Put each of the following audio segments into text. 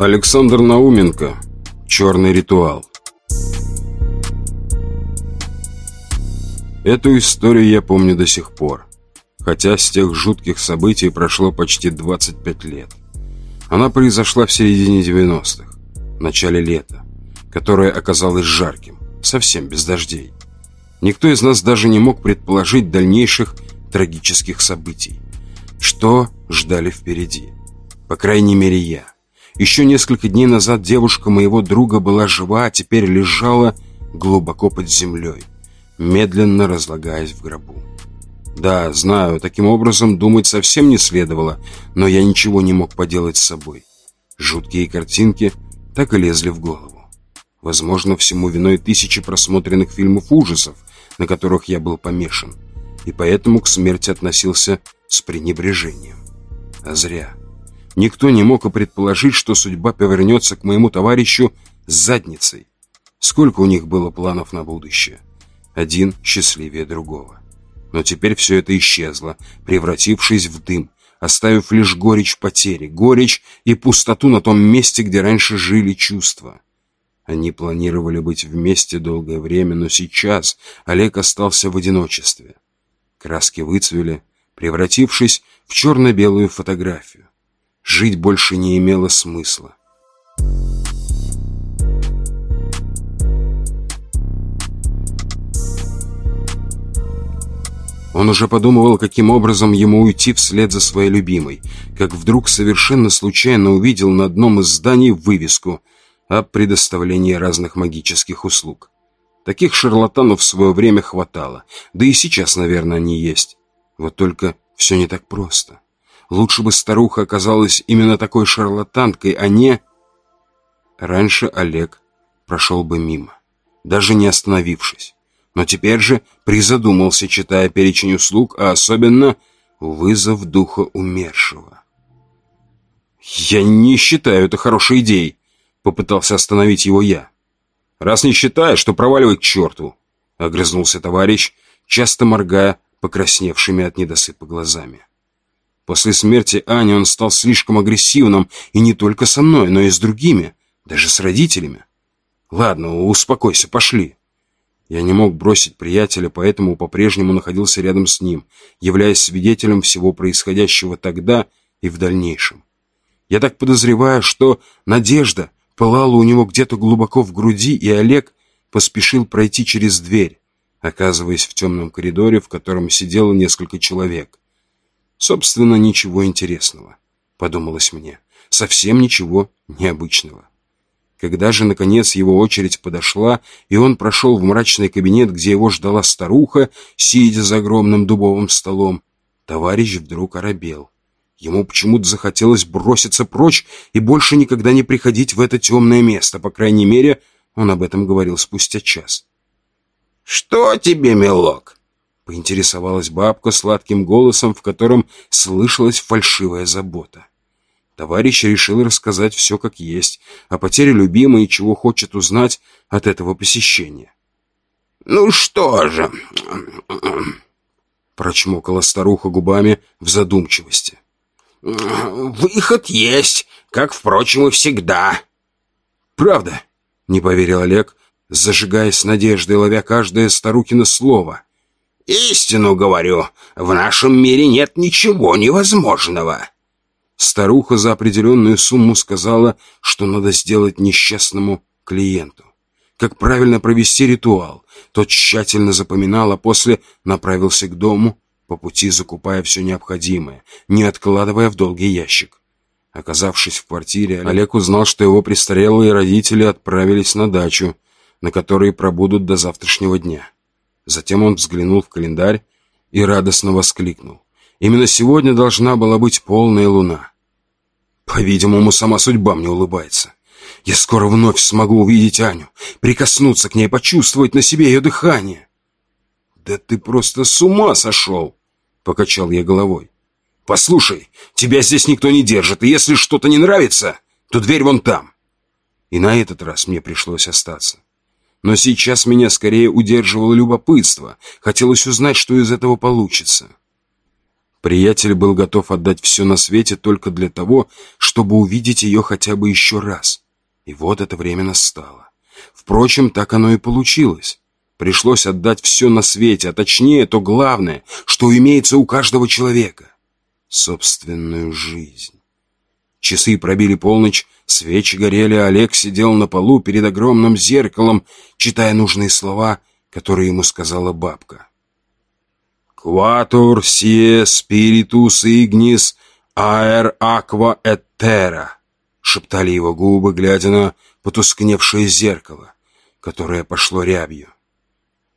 Александр Науменко. Черный ритуал. Эту историю я помню до сих пор, хотя с тех жутких событий прошло почти 25 лет. Она произошла в середине 90-х, в начале лета, которое оказалось жарким, совсем без дождей. Никто из нас даже не мог предположить дальнейших трагических событий. Что ждали впереди? По крайней мере, я. Еще несколько дней назад девушка моего друга была жива, а теперь лежала глубоко под землей, медленно разлагаясь в гробу. Да, знаю, таким образом думать совсем не следовало, но я ничего не мог поделать с собой. Жуткие картинки так и лезли в голову. Возможно, всему виной тысячи просмотренных фильмов ужасов, на которых я был помешан, и поэтому к смерти относился с пренебрежением. А зря. Никто не мог и предположить, что судьба повернется к моему товарищу с задницей. Сколько у них было планов на будущее. Один счастливее другого. Но теперь все это исчезло, превратившись в дым, оставив лишь горечь потери, горечь и пустоту на том месте, где раньше жили чувства. Они планировали быть вместе долгое время, но сейчас Олег остался в одиночестве. Краски выцвели, превратившись в черно-белую фотографию. Жить больше не имело смысла. Он уже подумывал, каким образом ему уйти вслед за своей любимой, как вдруг совершенно случайно увидел на одном из зданий вывеску о предоставлении разных магических услуг. Таких шарлатанов в свое время хватало, да и сейчас, наверное, они есть. Вот только все не так просто. Лучше бы старуха оказалась именно такой шарлатанкой, а не... Раньше Олег прошел бы мимо, даже не остановившись. Но теперь же призадумался, читая перечень услуг, а особенно вызов духа умершего. «Я не считаю это хорошей идеей», — попытался остановить его я. «Раз не считаешь, то проваливай к черту», — огрызнулся товарищ, часто моргая покрасневшими от недосыпа глазами. После смерти Ани он стал слишком агрессивным, и не только со мной, но и с другими, даже с родителями. Ладно, успокойся, пошли. Я не мог бросить приятеля, поэтому по-прежнему находился рядом с ним, являясь свидетелем всего происходящего тогда и в дальнейшем. Я так подозреваю, что надежда пылала у него где-то глубоко в груди, и Олег поспешил пройти через дверь, оказываясь в темном коридоре, в котором сидело несколько человек. Собственно, ничего интересного, подумалось мне. Совсем ничего необычного. Когда же, наконец, его очередь подошла, и он прошел в мрачный кабинет, где его ждала старуха, сидя за огромным дубовым столом, товарищ вдруг оробел. Ему почему-то захотелось броситься прочь и больше никогда не приходить в это темное место. По крайней мере, он об этом говорил спустя час. «Что тебе, милок?» Поинтересовалась бабка сладким голосом, в котором слышалась фальшивая забота. Товарищ решил рассказать все как есть, о потере любимой и чего хочет узнать от этого посещения. «Ну что же...» Прочмокала старуха губами в задумчивости. «Выход есть, как, впрочем, и всегда». «Правда?» — не поверил Олег, зажигаясь надеждой, ловя каждое старухино слово. «Истину говорю, в нашем мире нет ничего невозможного». Старуха за определенную сумму сказала, что надо сделать несчастному клиенту. Как правильно провести ритуал. Тот тщательно запоминал, а после направился к дому, по пути закупая все необходимое, не откладывая в долгий ящик. Оказавшись в квартире, Олег узнал, что его престарелые родители отправились на дачу, на которой пробудут до завтрашнего дня. Затем он взглянул в календарь и радостно воскликнул. Именно сегодня должна была быть полная луна. По-видимому, сама судьба мне улыбается. Я скоро вновь смогу увидеть Аню, прикоснуться к ней, почувствовать на себе ее дыхание. «Да ты просто с ума сошел!» — покачал я головой. «Послушай, тебя здесь никто не держит, и если что-то не нравится, то дверь вон там». И на этот раз мне пришлось остаться. Но сейчас меня скорее удерживало любопытство. Хотелось узнать, что из этого получится. Приятель был готов отдать все на свете только для того, чтобы увидеть ее хотя бы еще раз. И вот это время настало. Впрочем, так оно и получилось. Пришлось отдать все на свете, а точнее то главное, что имеется у каждого человека — собственную жизнь. Часы пробили полночь, свечи горели, а Олег сидел на полу перед огромным зеркалом, читая нужные слова, которые ему сказала бабка. «Quatur sie spiritus ignis aer aqua et terra», шептали его губы, глядя на потускневшее зеркало, которое пошло рябью.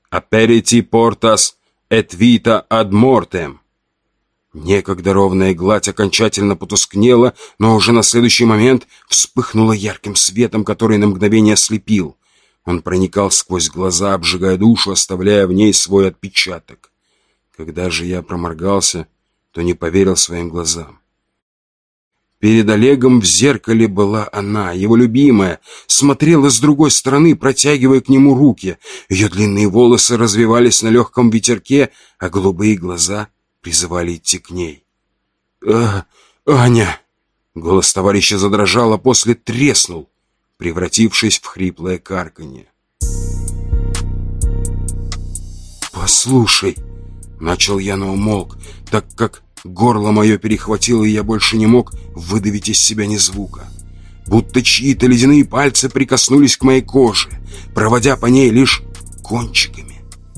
«Aperiti portas et vita ad mortem». Некогда ровная гладь окончательно потускнела, но уже на следующий момент вспыхнула ярким светом, который на мгновение ослепил. Он проникал сквозь глаза, обжигая душу, оставляя в ней свой отпечаток. Когда же я проморгался, то не поверил своим глазам. Перед Олегом в зеркале была она, его любимая, смотрела с другой стороны, протягивая к нему руки. Ее длинные волосы развивались на легком ветерке, а голубые глаза призывали идти к ней. «А, Аня!» Голос товарища задрожал, а после треснул, превратившись в хриплое карканье. «Послушай!» Начал я, но умолк, так как горло мое перехватило, и я больше не мог выдавить из себя ни звука. Будто чьи-то ледяные пальцы прикоснулись к моей коже, проводя по ней лишь кончиками,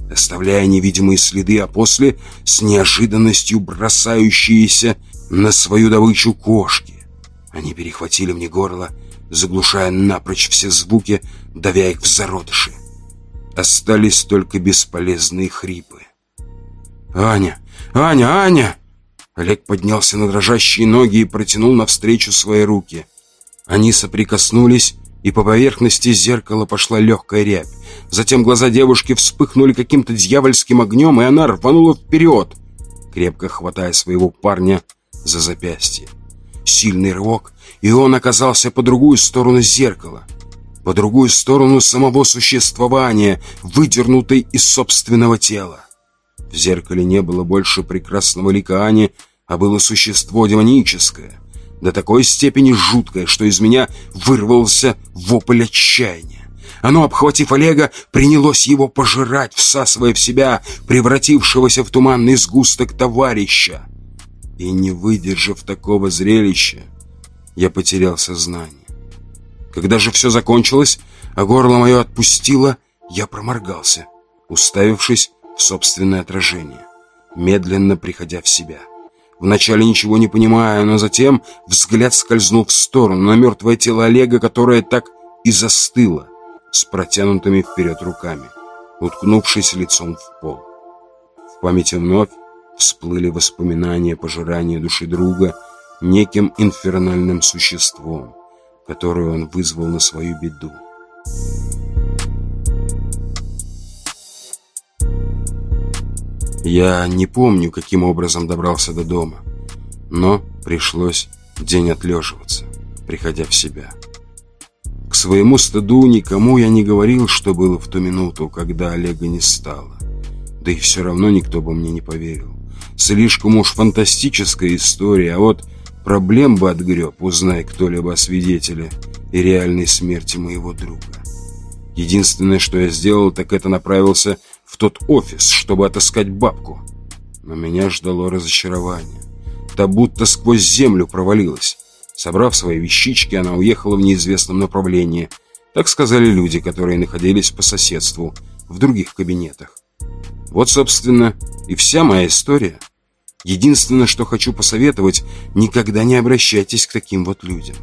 оставляя невидимые следы, а после с неожиданностью бросающиеся на свою добычу кошки. Они перехватили мне горло, заглушая напрочь все звуки, давя их в зародыши. Остались только бесполезные хрипы. «Аня! Аня! Аня!» Олег поднялся на дрожащие ноги и протянул навстречу свои руки. Они соприкоснулись, и по поверхности зеркала пошла легкая рябь. Затем глаза девушки вспыхнули каким-то дьявольским огнем, и она рванула вперед, крепко хватая своего парня за запястье. Сильный рывок, и он оказался по другую сторону зеркала, по другую сторону самого существования, выдернутой из собственного тела. В зеркале не было больше прекрасного лика Ани, а было существо демоническое, до такой степени жуткое, что из меня вырвался вопль отчаяния. Оно, обхватив Олега, принялось его пожирать, всасывая в себя превратившегося в туманный сгусток товарища. И не выдержав такого зрелища, я потерял сознание. Когда же все закончилось, а горло мое отпустило, я проморгался, уставившись в собственное отражение, медленно приходя в себя. Вначале ничего не понимая, но затем взгляд скользнул в сторону на мертвое тело Олега, которое так и застыло, с протянутыми вперед руками, уткнувшись лицом в пол. В памяти вновь всплыли воспоминания пожирания души друга неким инфернальным существом, которое он вызвал на свою беду. Я не помню, каким образом добрался до дома, но пришлось день отлеживаться, приходя в себя. К своему стыду никому я не говорил, что было в ту минуту, когда Олега не стало. Да и все равно никто бы мне не поверил. Слишком уж фантастическая история, а вот проблем бы отгреб, узнай кто-либо о свидетеле и реальной смерти моего друга. Единственное, что я сделал, так это направился в тот офис, чтобы отыскать бабку. Но меня ждало разочарование. Та будто сквозь землю провалилась. Собрав свои вещички, она уехала в неизвестном направлении. Так сказали люди, которые находились по соседству, в других кабинетах. Вот, собственно, и вся моя история. Единственное, что хочу посоветовать, никогда не обращайтесь к таким вот людям.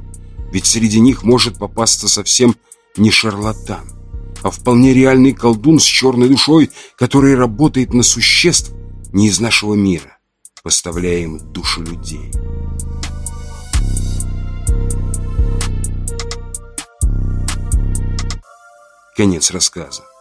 Ведь среди них может попасться совсем не шарлатан а вполне реальный колдун с черной душой, который работает на существ не из нашего мира, поставляя им души людей. Конец рассказа.